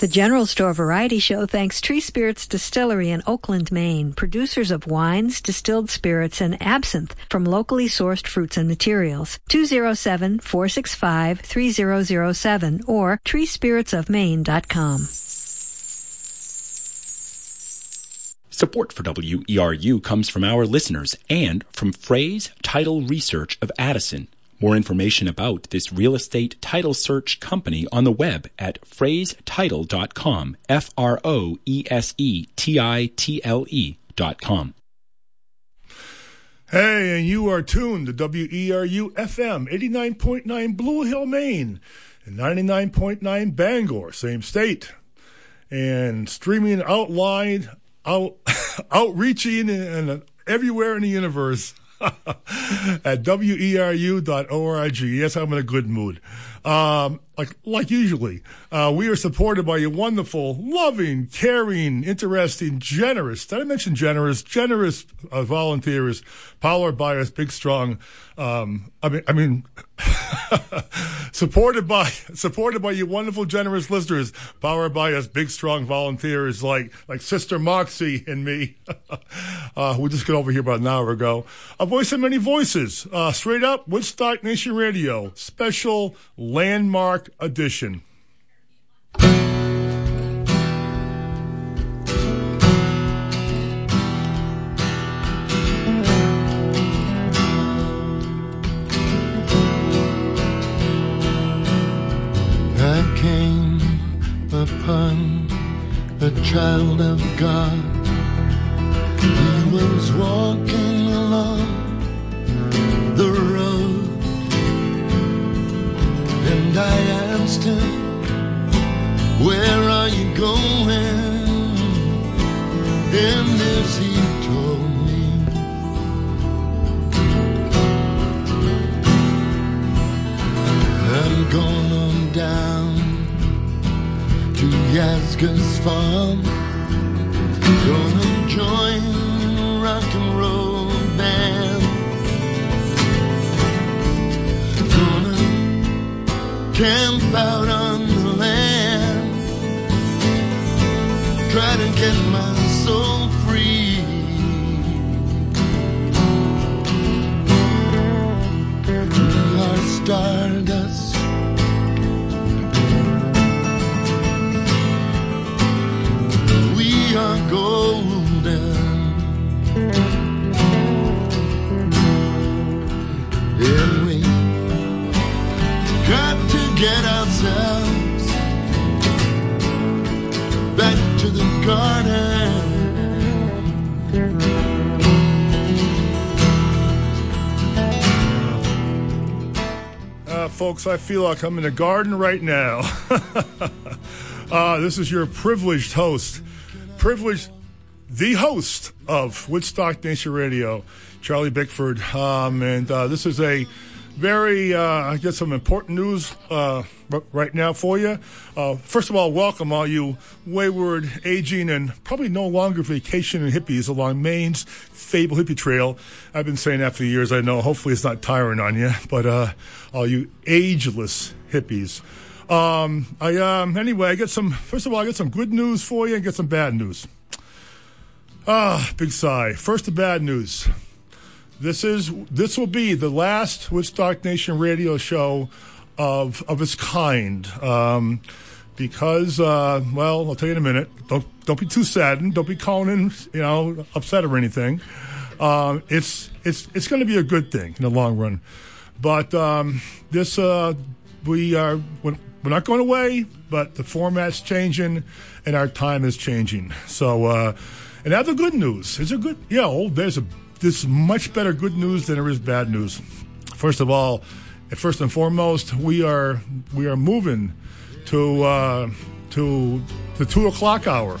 The General Store Variety Show thanks Tree Spirits Distillery in Oakland, Maine, producers of wines, distilled spirits, and absinthe from locally sourced fruits and materials. 207-465-3007 or treespiritsofmaine.com. Support for WERU comes from our listeners and from Froese Title Research of Addison. More information about this real estate title search company on the web at froesetitle.com. F R O E S E T I T L E dot com. Hey, and you are tuned to WERU FM 89.9 Blue Hill, Maine, and 99.9 Bangor, same state. And streaming outline, out, outreaching, and everywhere in the universe at weru.org. Yes, I'm in a good mood. Um, like like usually, uh, we are supported by a wonderful, loving, caring, interesting, generous. Did I mention generous? Generous uh, volunteers, powered by us, big, strong. Um, I mean, I mean, supported by supported by you wonderful, generous listeners, powered by us, big, strong volunteers like like Sister Moxie and me. uh, we just got over here about an hour ago. A voice of many voices. Uh, straight up, Woodstock Nation Radio, special landmark edition. Child of God. He was walking along the road, and I asked him, Where are you going? And this he told me. I'm going on down Yasgur's farm. Gonna join the rock and roll band. Gonna camp out on the land. Try to get my soul free. Are stardust. We are golden. And we got to get ourselves back to the garden. Uh, folks, I feel like I'm in a garden right now. uh, this is your privileged host, privileged, the host of Woodstock Nation Radio, Charlie Bickford. Um, and uh, this is a very, uh, I guess, some important news uh, right now for you. Uh, first of all, welcome all you wayward, aging, and probably no longer vacationing hippies along Maine's Fable Hippie Trail. I've been saying that for years. I know. Hopefully, it's not tiring on you, but uh, all you ageless hippies. Um, I um, anyway, I get some. First of all, I get some good news for you, and get some bad news. Ah, big sigh. First, the bad news. This is this will be the last Woodstock Nation radio show of of its kind. Um, because uh, well, I'll tell you in a minute. Don't don't be too saddened. Don't be calling in, you know, upset or anything. Um, it's it's it's going to be a good thing in the long run. But um, this uh, we are we're we're not going away, but the format's changing and our time is changing. So uh, and have the good news. Is a good yeah. Oh, there's a there's much better good news than there is bad news. First of all, first and foremost, we are we are moving to uh, to the two o'clock hour.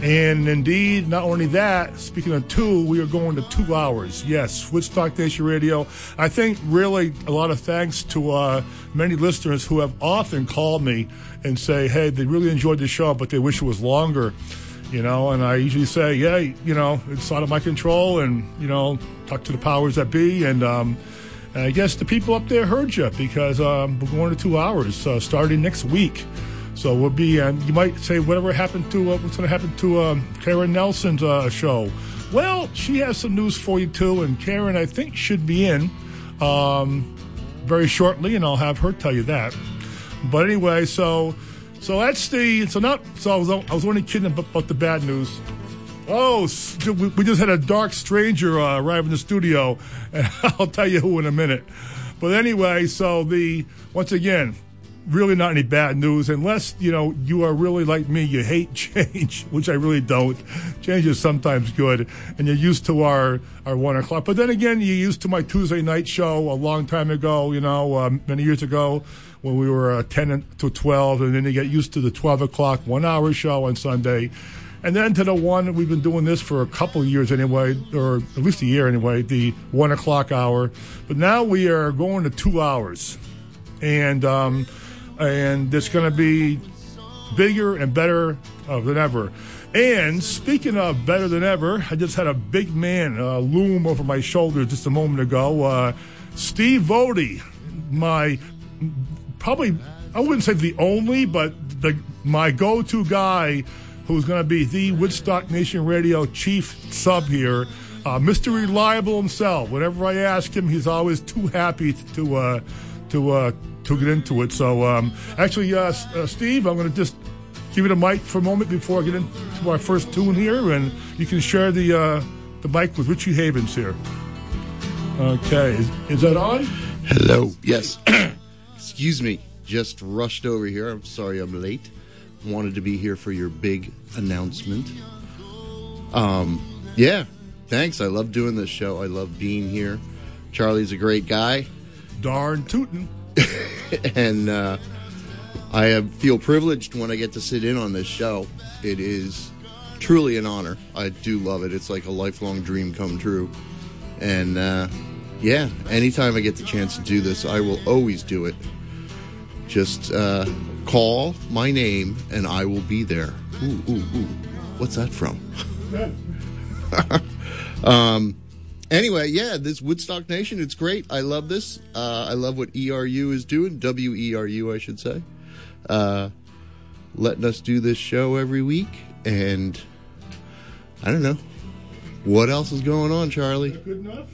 And indeed, not only that, speaking of two, we are going to two hours. Yes, Woodstock Nation Radio. I think really a lot of thanks to uh, many listeners who have often called me and say, hey, they really enjoyed the show, but they wish it was longer. You know, and I usually say, yeah, you know, it's out of my control, and you know, talk to the powers that be, and um, I guess the people up there heard you because um, we're going to two hours uh, starting next week. So we'll be, and you might say, whatever happened to, uh, what's going to happen to um, Karen Nelson's uh, show? Well, she has some news for you too, and Karen, I think, should be in um, very shortly, and I'll have her tell you that. But anyway, so so that's the so not so I was, I was only kidding about, about the bad news. Oh, we just had a dark stranger uh, arrive in the studio, and I'll tell you who in a minute. But anyway, so the once again, really not any bad news unless you know you are really like me you hate change which i really don't. Change is sometimes good and you're used to our our one o'clock. But then again you're used to my tuesday night show a long time ago you know um, many years ago when we were uh, 10 to 12 and then you get used to the 12 o'clock one hour show on sunday. And then to the one we've been doing this for a couple years anyway or at least a year anyway the one o'clock hour. But now we are going to two hours. And um, and it's going to be bigger and better uh, than ever. And speaking of better than ever, I just had a big man uh, loom over my shoulder just a moment ago. Uh, Steve Vody, my probably I wouldn't say the only, but the my go-to guy who's going to be the Woodstock Nation Radio chief sub here. Uh, Mr. Reliable himself. Whenever I ask him, he's always too happy to uh, to uh, to get into it. So, um, actually, uh, uh, Steve, I'm going to just give you the mic for a moment before I get into our first tune here, and you can share the uh, the mic with Richie Havens here. Okay, is, is that on? Hello. Yes. Excuse me. Just rushed over here. I'm sorry I'm late. Wanted to be here for your big announcement. Um, yeah. Thanks. I love doing this show. I love being here. Charlie's a great guy. Darn tootin'. and uh, I feel privileged when I get to sit in on this show. It is truly an honor. I do love it. It's like a lifelong dream come true. And uh, yeah, anytime I get the chance to do this, I will always do it. Just uh, call my name and I will be there. Ooh, ooh, ooh. What's that from? um, anyway, yeah, this Woodstock Nation, it's great. I love this. Uh, I love what ERU is doing, W E R U, I should say. Uh, letting us do this show every week. And I don't know. What else is going on, Charlie? good enough?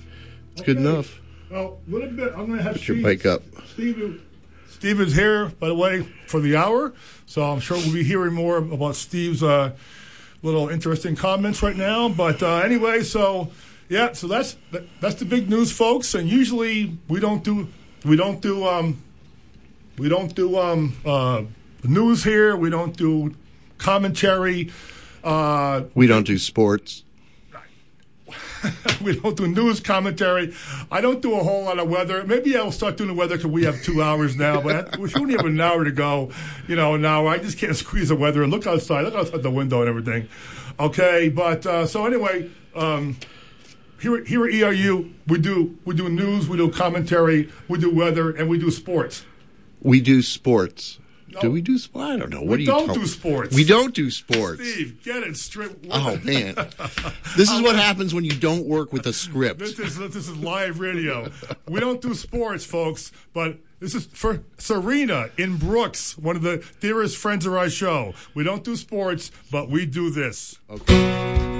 It's okay. good enough. Well, a little bit. I'm going to have Put Steve, your mic up. Steve, Steve is here, by the way, for the hour. So I'm sure we'll be hearing more about Steve's uh, little interesting comments right now. But uh, anyway, so yeah, so that's that's the big news, folks. And usually we don't do we don't do um, we don't do um, uh, news here. We don't do commentary. Uh, we don't do sports. we don't do news commentary. I don't do a whole lot of weather. Maybe I'll start doing the weather because we have two hours now, but we only have an hour to go. You know, now I just can't squeeze the weather and look outside, look outside the window and everything. Okay, but uh, so anyway, um, here, here at ERU, we do we do news, we do commentary, we do weather, and we do sports. We do sports. No. Do we do sports? I don't know. What we do you don't do sports. We don't do sports. Steve, get it straight. Oh man, this is what happens when you don't work with a script. This is this is live radio. we don't do sports, folks. But this is for Serena in Brooks, one of the dearest friends of our show. We don't do sports, but we do this. Okay.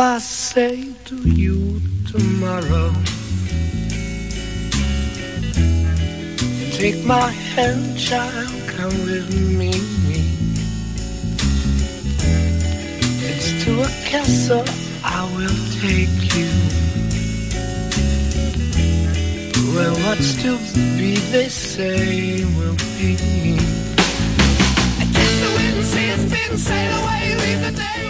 I say to you tomorrow. Take my hand, child, come with me. It's to a castle I will take you. Where what's to be, they say, will be. I guess the wind says, been sail away, leave the day.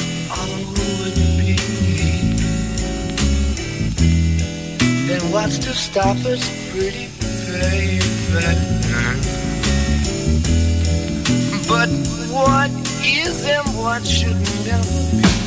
what's to stop us, pretty baby? But what is and what should never be?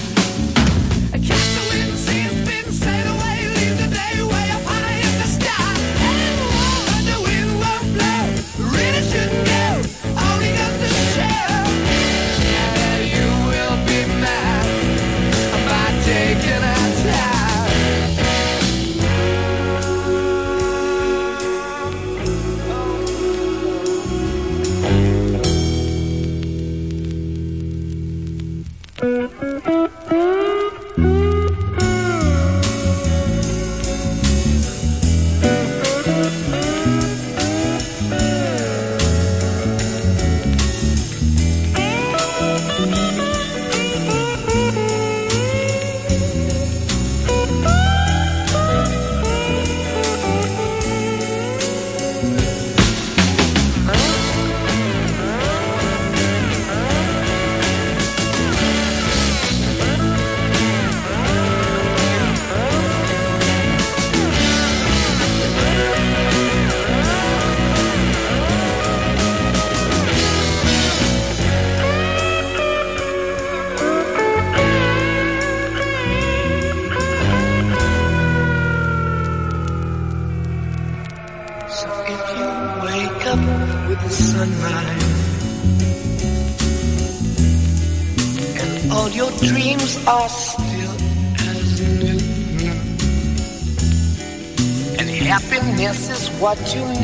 about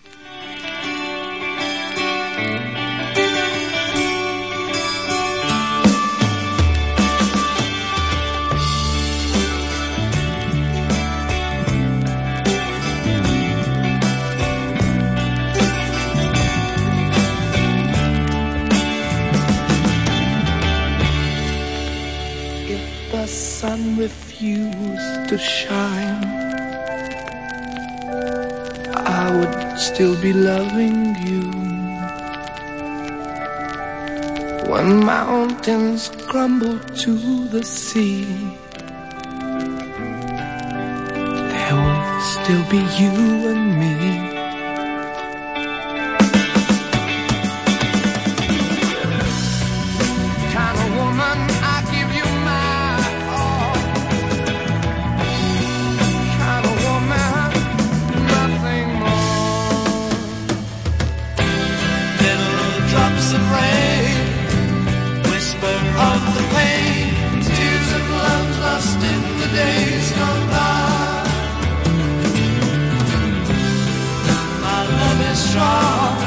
to shine, I would still be loving you. When mountains crumble to the sea, there will still be you and me. strong.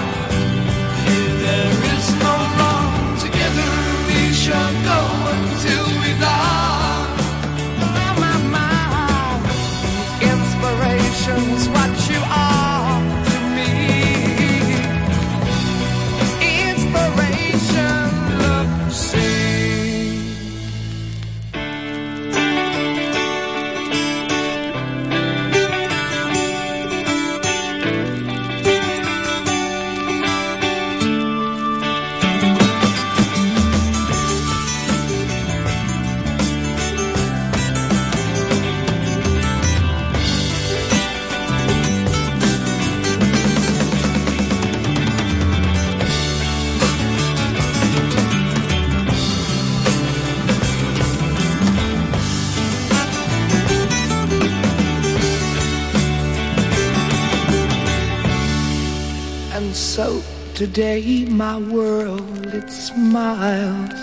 My world it smiles.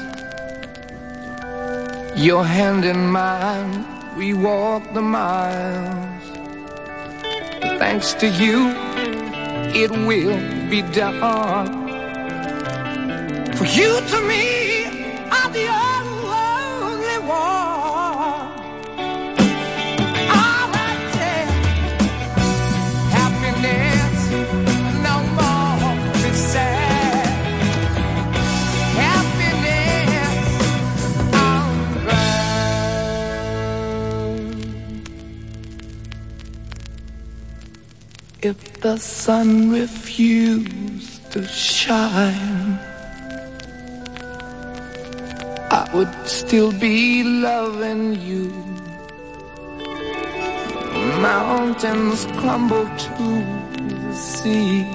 Your hand in mine, we walk the miles. Thanks to you, it will be done. For you to me the sun refused to shine, I would still be loving you. Mountains crumble to the sea.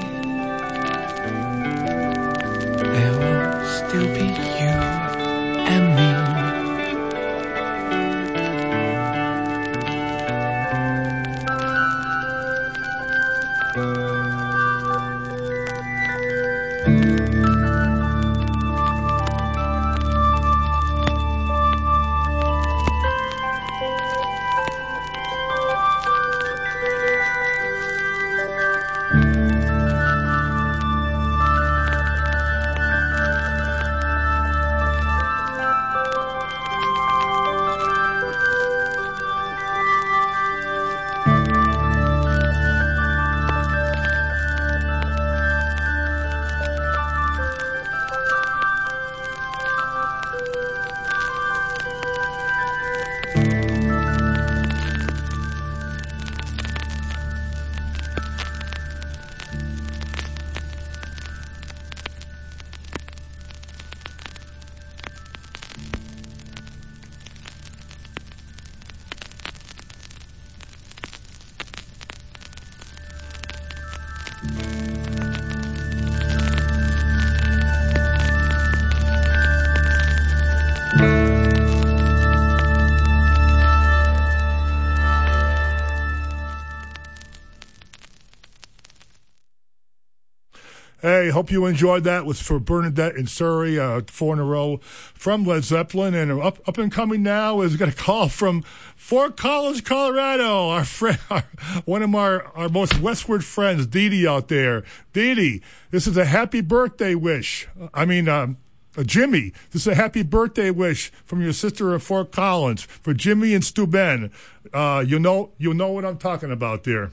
Hope you enjoyed that. It Was for Bernadette in Surry, uh, four in a row from Led Zeppelin, and up up and coming now is got a call from Fort Collins, Colorado. Our friend, our, one of our our most westward friends, Dee Dee out there. Dee Dee, this is a happy birthday wish. I mean. Um, Jimmy, this is a happy birthday wish from your sister in Fort Collins for Jimmy and Stu Ben. Uh, you know, you know what I'm talking about there.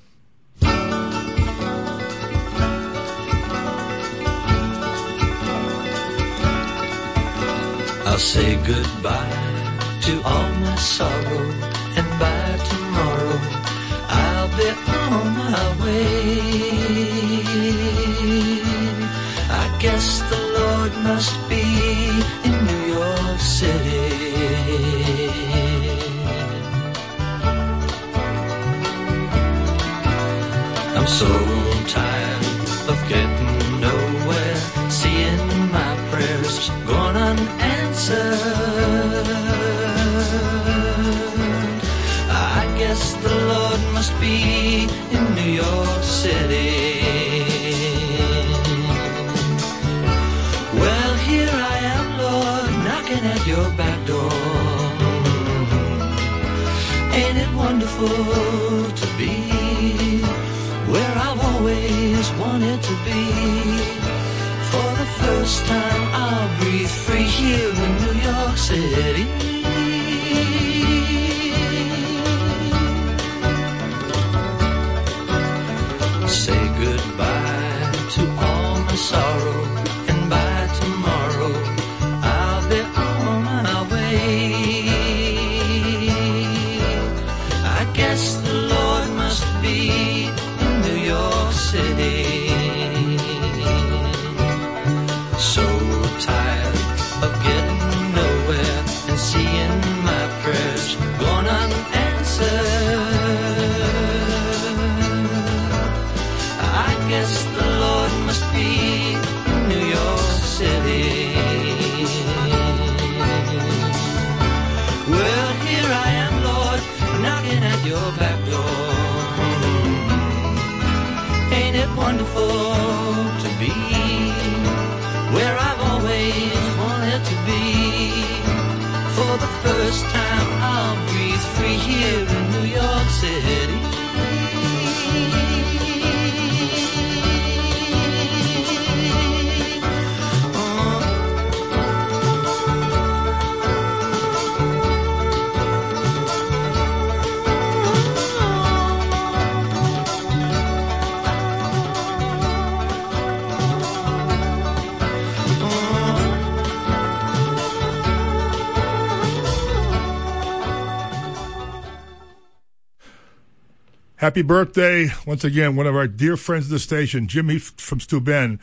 I'll say goodbye to all my sorrow, and by tomorrow I'll be on my way. I guess the Lord must be to be where I've always wanted to be? For the first time, I'll breathe free here in New York City. York Happy birthday, once again, one of our dear friends of the station, Jimmy from Steuben.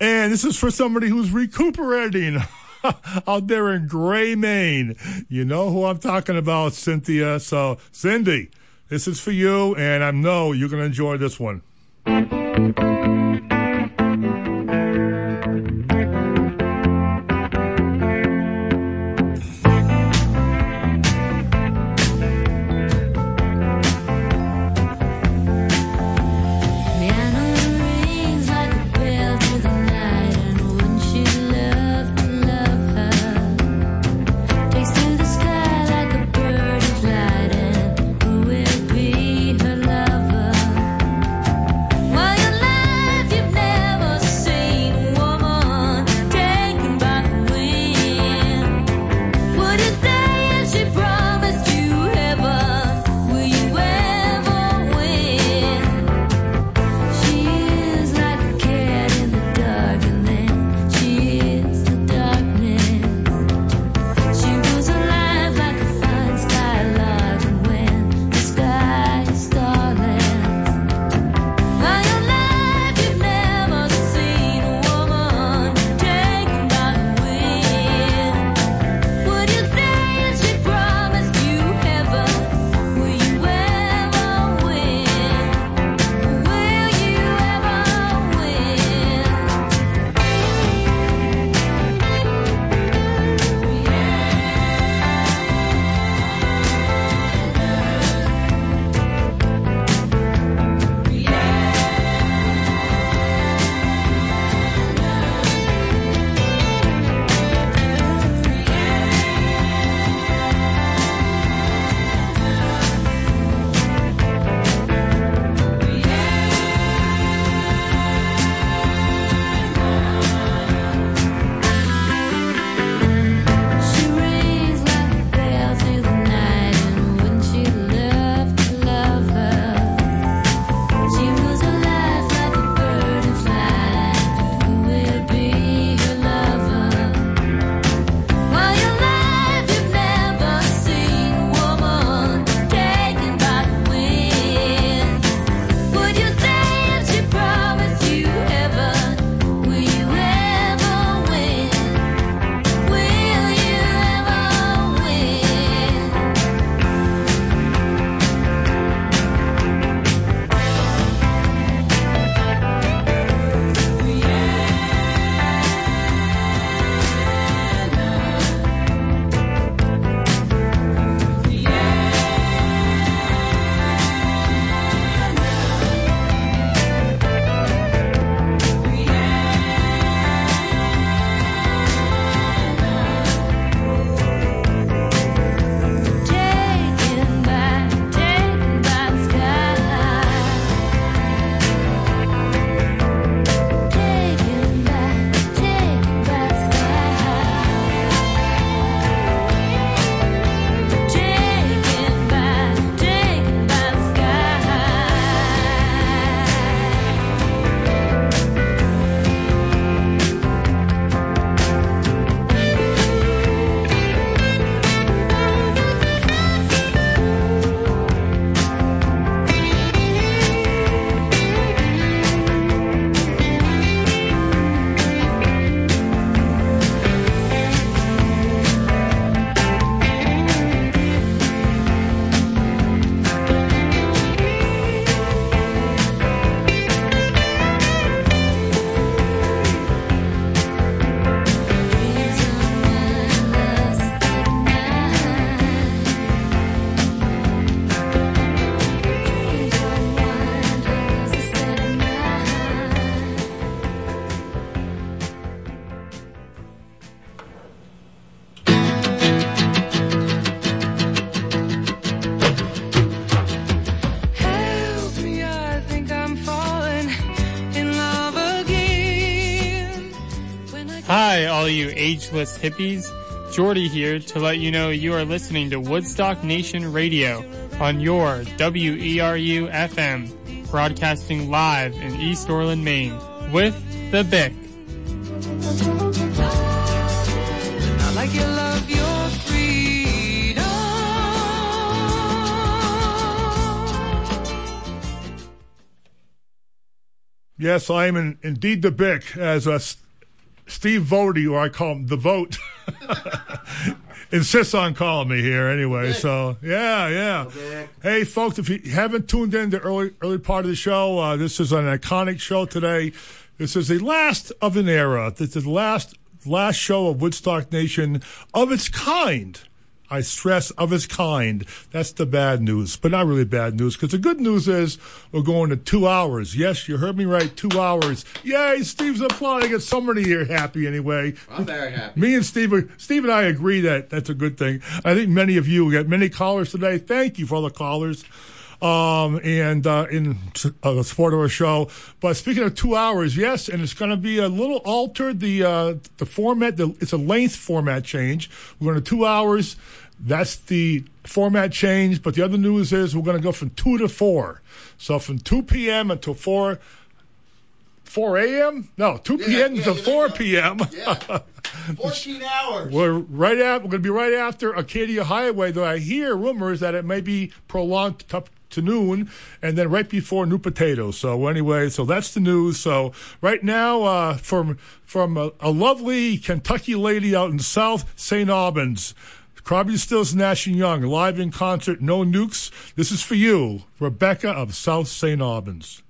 And this is for somebody who's recuperating out there in Gray, Maine. You know who I'm talking about, Cynthia. So, Cindy, this is for you, and I know you're going to enjoy this one. Ageless hippies. Jordy here to let you know you are listening to Woodstock Nation Radio on your E WERU FM, broadcasting live in East Orland, Maine, with the Bick. I like your love, your freedom. Yes, I am in, indeed the Bick, as uh, S- Steve Vody, or I call him the Vote, insists on calling me here anyway. So, yeah, yeah. Hey, folks, if you haven't tuned in the early early part of the show, uh, this is an iconic show today. This is the last of an era. This is the last last show of Woodstock Nation of its kind. I stress of its kind. That's the bad news, but not really bad news because the good news is we're going to two hours. Yes, you heard me right. Two hours. Yay! Steve's applauding. Get somebody here happy anyway. I'm very happy. Me and Steve, Steve and I agree that that's a good thing. I think many of you we got many callers today. Thank you for all the callers. Um, and, uh, in uh, support of our show. But speaking of two hours, yes, and it's going to be a little altered. The, uh, the format, the, it's a length format change. We're going to two hours. That's the format change. But the other news is we're going to go from two to four. So from 2 p.m. until 4, 4 a.m.? No, 2 p.m. yeah, to 4 p.m. Yeah. 14 hours. We're right at. We're going to be right after Acadia Highway. Though I hear rumors that it may be prolonged to, to noon, and then right before New Potatoes. So anyway, so that's the news. So right now, uh, from from a, a lovely Kentucky lady out in South St. Albans. Crosby, Stills, Nash Young live in concert. No nukes. This is for you, Rebecca of South St. Albans.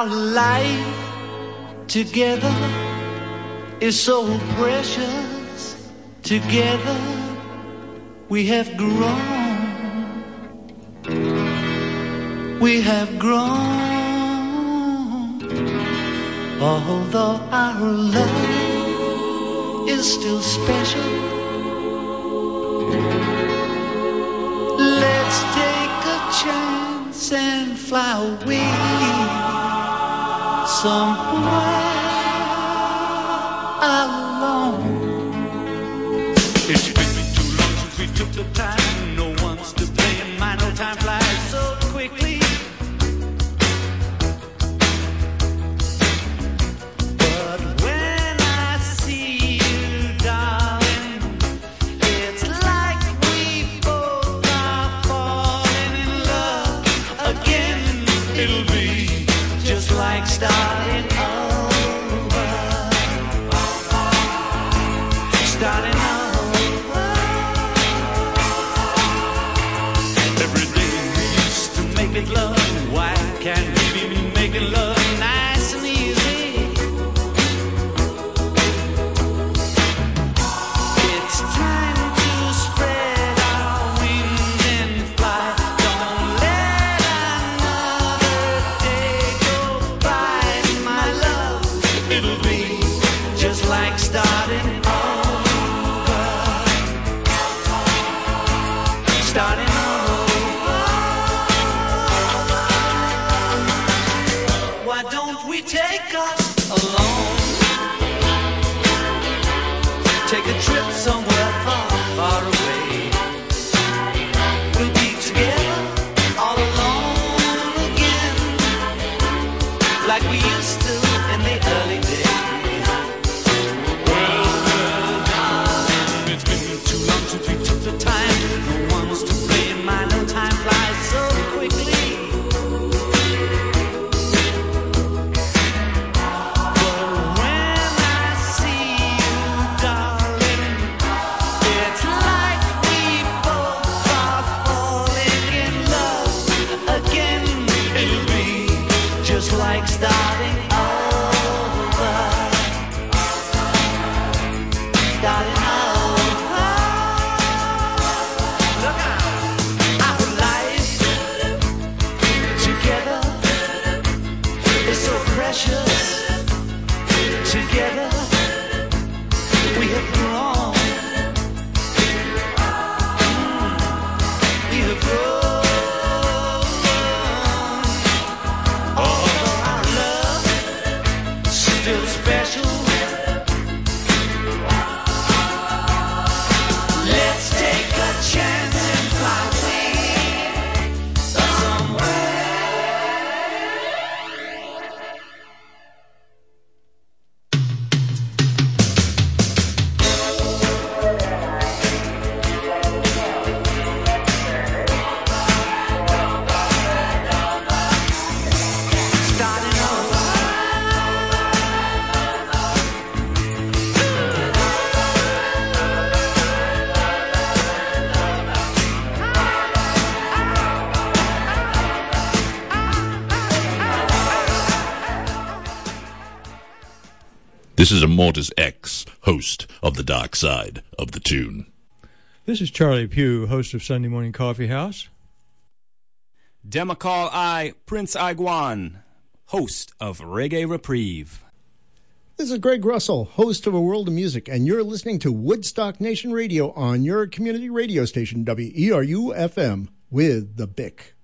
Our life together is so precious. Together we have grown. We have grown. Although our love is still special. Let's take a chance and fly away somewhere This is Immortus X, host of the Dark Side of the Tune. This is Charlie Pugh, host of Sunday Morning Coffee House. Demacall I, Prince Iguan, host of Reggae Reprieve. This is Greg Russell, host of A World of Music, and you're listening to Woodstock Nation Radio on your community radio station, WERU FM, with the BIC.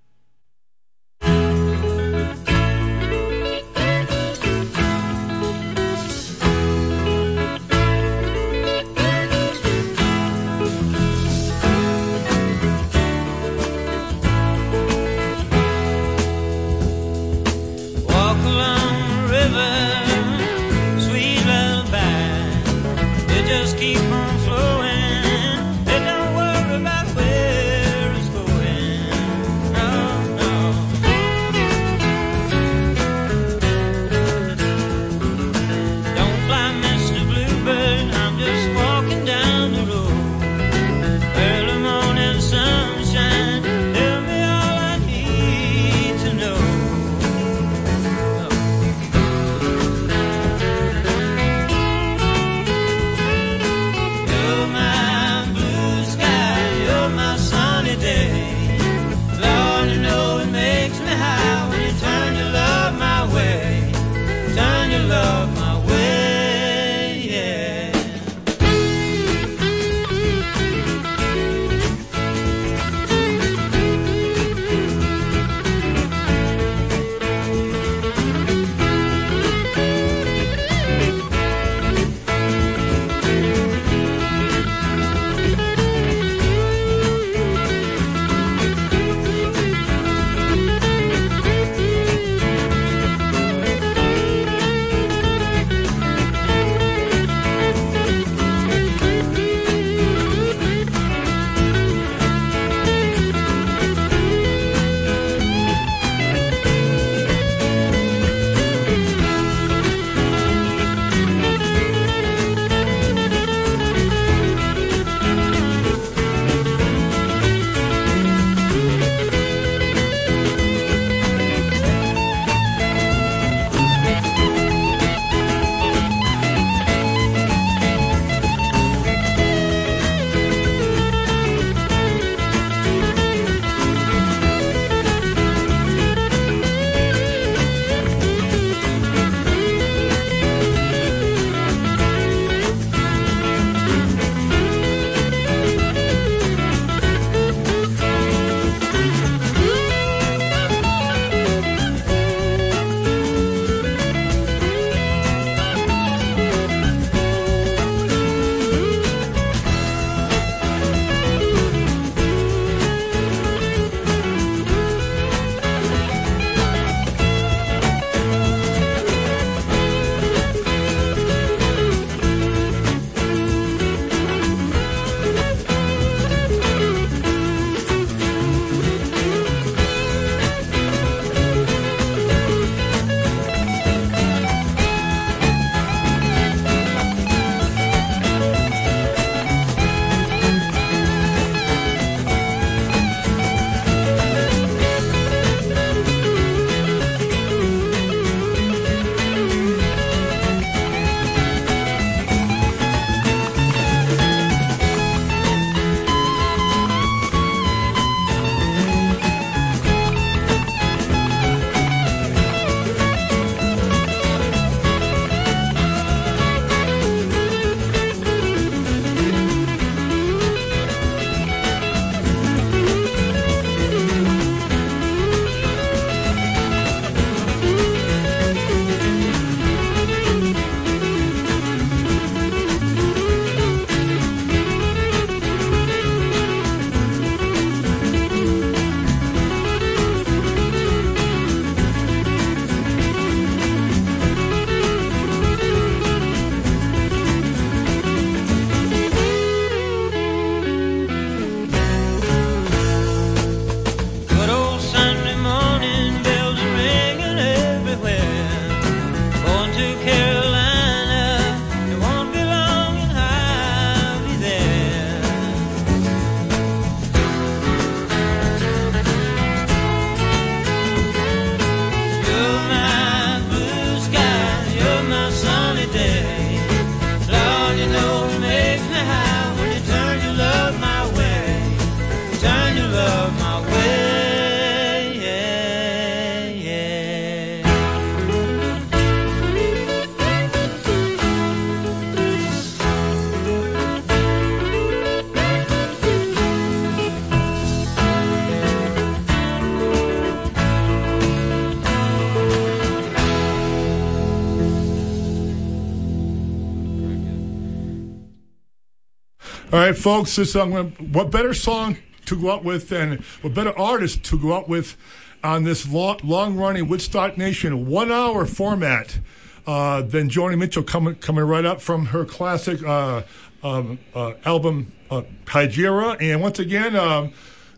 Right, folks. This I'm gonna, what better song to go out with than what better artist to go out with on this long, long-running Woodstock Nation one-hour format uh, than Joni Mitchell coming coming right up from her classic uh, um, uh, album uh, Hejira. And once again, um,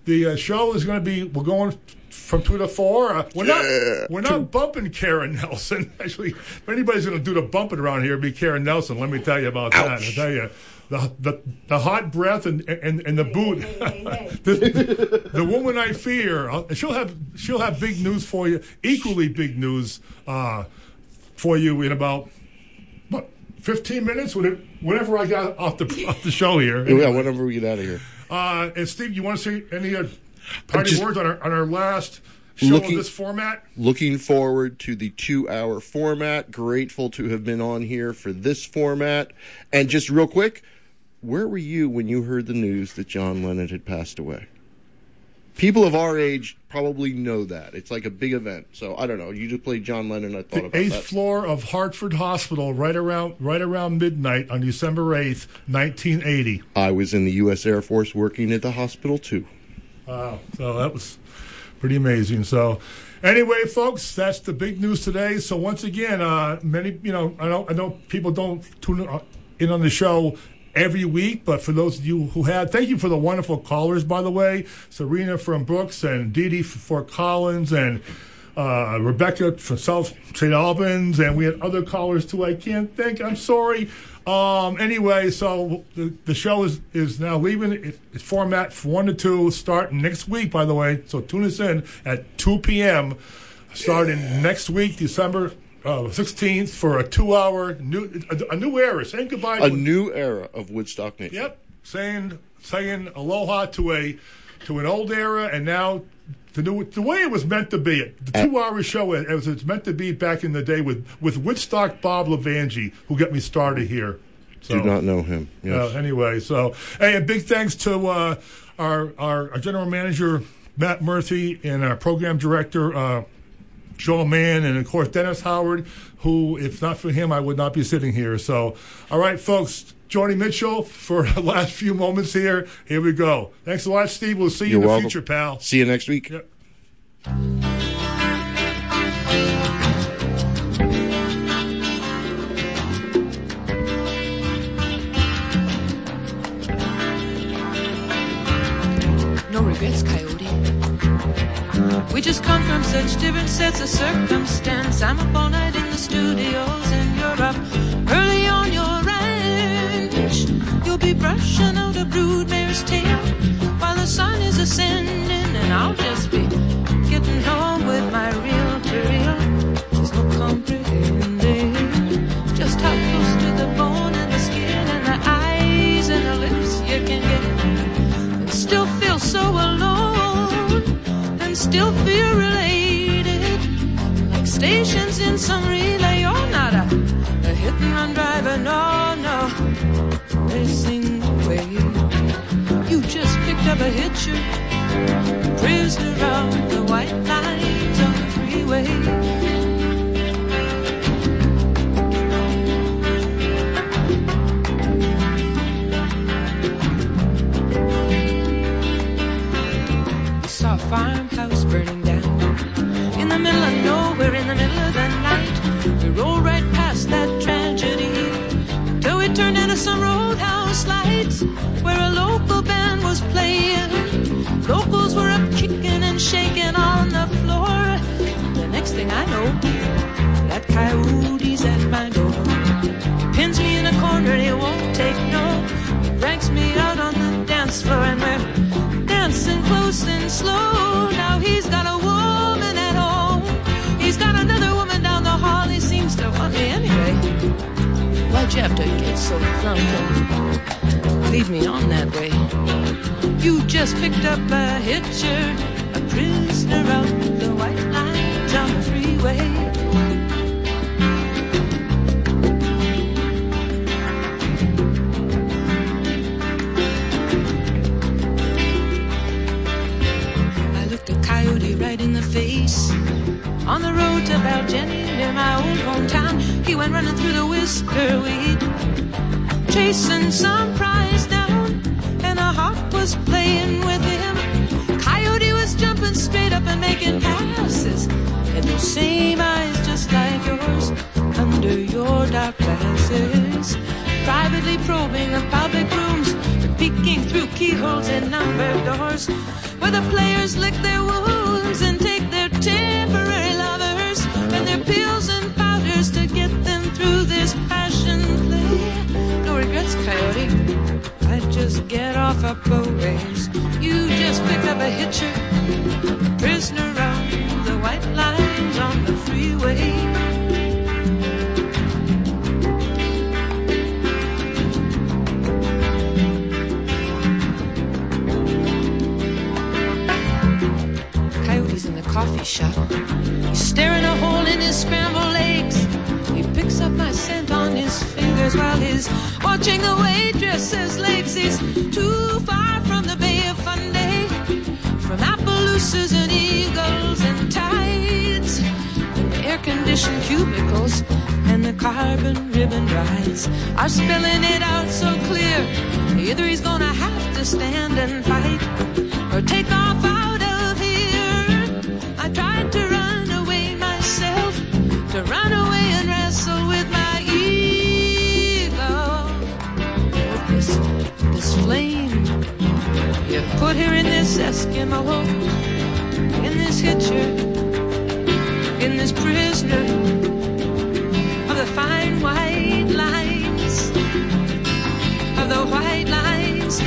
the uh, show is going to be we're going from two to four. Uh, we're not we're not bumping Karen Nelson. Actually, if anybody's going to do the bumping around here, it'd be Karen Nelson. Let me tell you about that. I tell you. The, the, the hot breath and and, and the boot, the, the woman I fear. Uh, she'll have she'll have big news for you, equally big news uh, for you in about what, fifteen minutes. when it- Whenever I got off the off the show here. Yeah, whenever we get out of here. Uh, and Steve, you want to say any uh, party just- words on our on our last show Looking- of this format? Looking forward to the two hour format. Grateful to have been on here for this format. And just real quick, where were you when you heard the news that John Lennon had passed away? People of our age probably know that. It's like a big event. So I don't know. You just played John Lennon. I thought The eighth that. floor of Hartford Hospital, right around right around midnight on December eighth, nineteen eighty. I was in the U.S. Air Force working at the hospital too. Wow. So that was pretty amazing. So anyway, folks, that's the big news today. So once again, uh, many you know I know I know people don't tune in on the show every week, but for those of you who had, thank you for the wonderful callers, by the way. Serena from Brooks and Dee from Collins and uh, Rebecca from South St. Albans, and we had other callers too. I can't think. I'm sorry. Um, anyway, so the, the show is, is now leaving it, its format from 1 to 2, starting next week, by the way. So tune us in at 2 p.m. starting next week, December uh, 16th, for a two hour new a, a new era. Saying goodbye A to new era of Woodstock Nation. Yep, saying saying aloha to a to an old era, and now to do the way it was meant to be. The two-hour show as it was meant to be back in the day with with Woodstock Bob Levangie, who got me started here. Do not know him. Yes. Uh, anyway, so hey, and big thanks to uh, our, our our general manager Matt Murphy and our program director Joel Mann, and of course Dennis Howard, who if not for him, I would not be sitting here. So, all right, folks. Joni Mitchell for the last few moments here. Here we go. Thanks a lot, Steve. We'll see you You're in the welcome. future, pal. See you next week. Yep. We just come from such different sets of circumstance. I'm up all night in the studios, and you're up early on your ranch. You'll be brushing out a broodmare's tail while the sun is ascending, and I'll just be still feel related. Like stations in some relay. You're not a, a hit and run driver no no. Racing away you just picked up a hitcher prisoner of the white lines on the freeway. We some roadhouse lights where a local band was playing. Locals were up kicking and shaking on the floor. The next thing I know, that coyote's Why'd you get so drunk and lead me on that way? You just picked up a hitcher, a prisoner out On the road to Baljennie near my old hometown, he went running through the whisker weed, chasing some prize down. And a hawk was playing with him. Coyote was jumping straight up and making passes. And those same eyes just like yours under your dark glasses. Privately probing the public rooms, peeking through keyholes and numbered doors. Where the players lick their wounds and get off a ways. You just picked up a hitcher, prisoner on the white lines on the freeway. Coyote's in the coffee shop. He's staring a hole in his scrambled while he's watching the waitress's legs. He's too far from the Bay of Fundy, from Appaloosas and eagles and tides, and the air-conditioned cubicles and the carbon ribbon rides are spelling it out so clear. Either he's gonna have to stand and fight or take off out of here. I tried to run away myself, to run away and you put her in this Eskimo, in this hitcher, in this prisoner of the fine white lines, of the white lines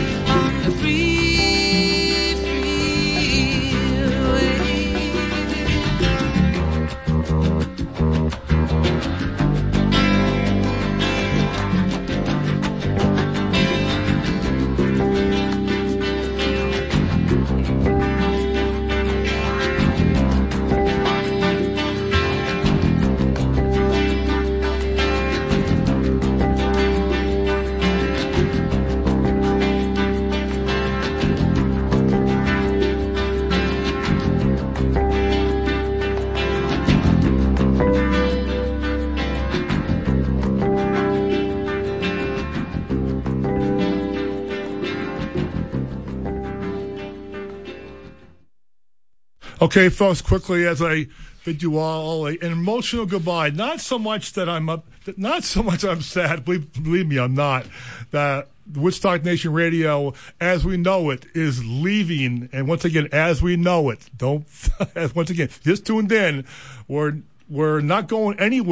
Okay, folks, quickly as I bid you all an emotional goodbye. Not so much that I'm up, not so much I'm sad. Believe, believe me, I'm not. That Woodstock Nation Radio, as we know it, is leaving. And once again, as we know it, don't. As once again, just tuned in. We're we're not going anywhere.